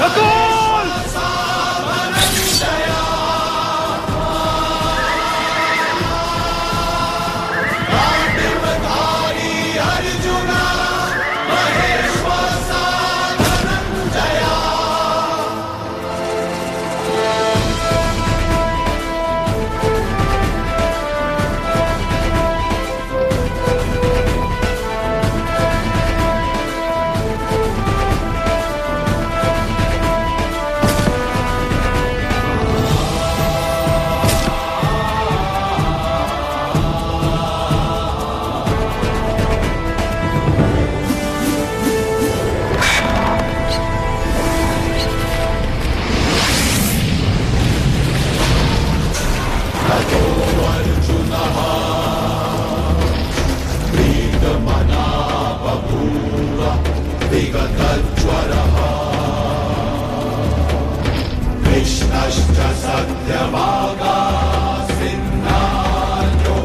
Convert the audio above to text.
Gol! विगतज्वरः कृष्णश्च सत्यवागा सिन्धार्यो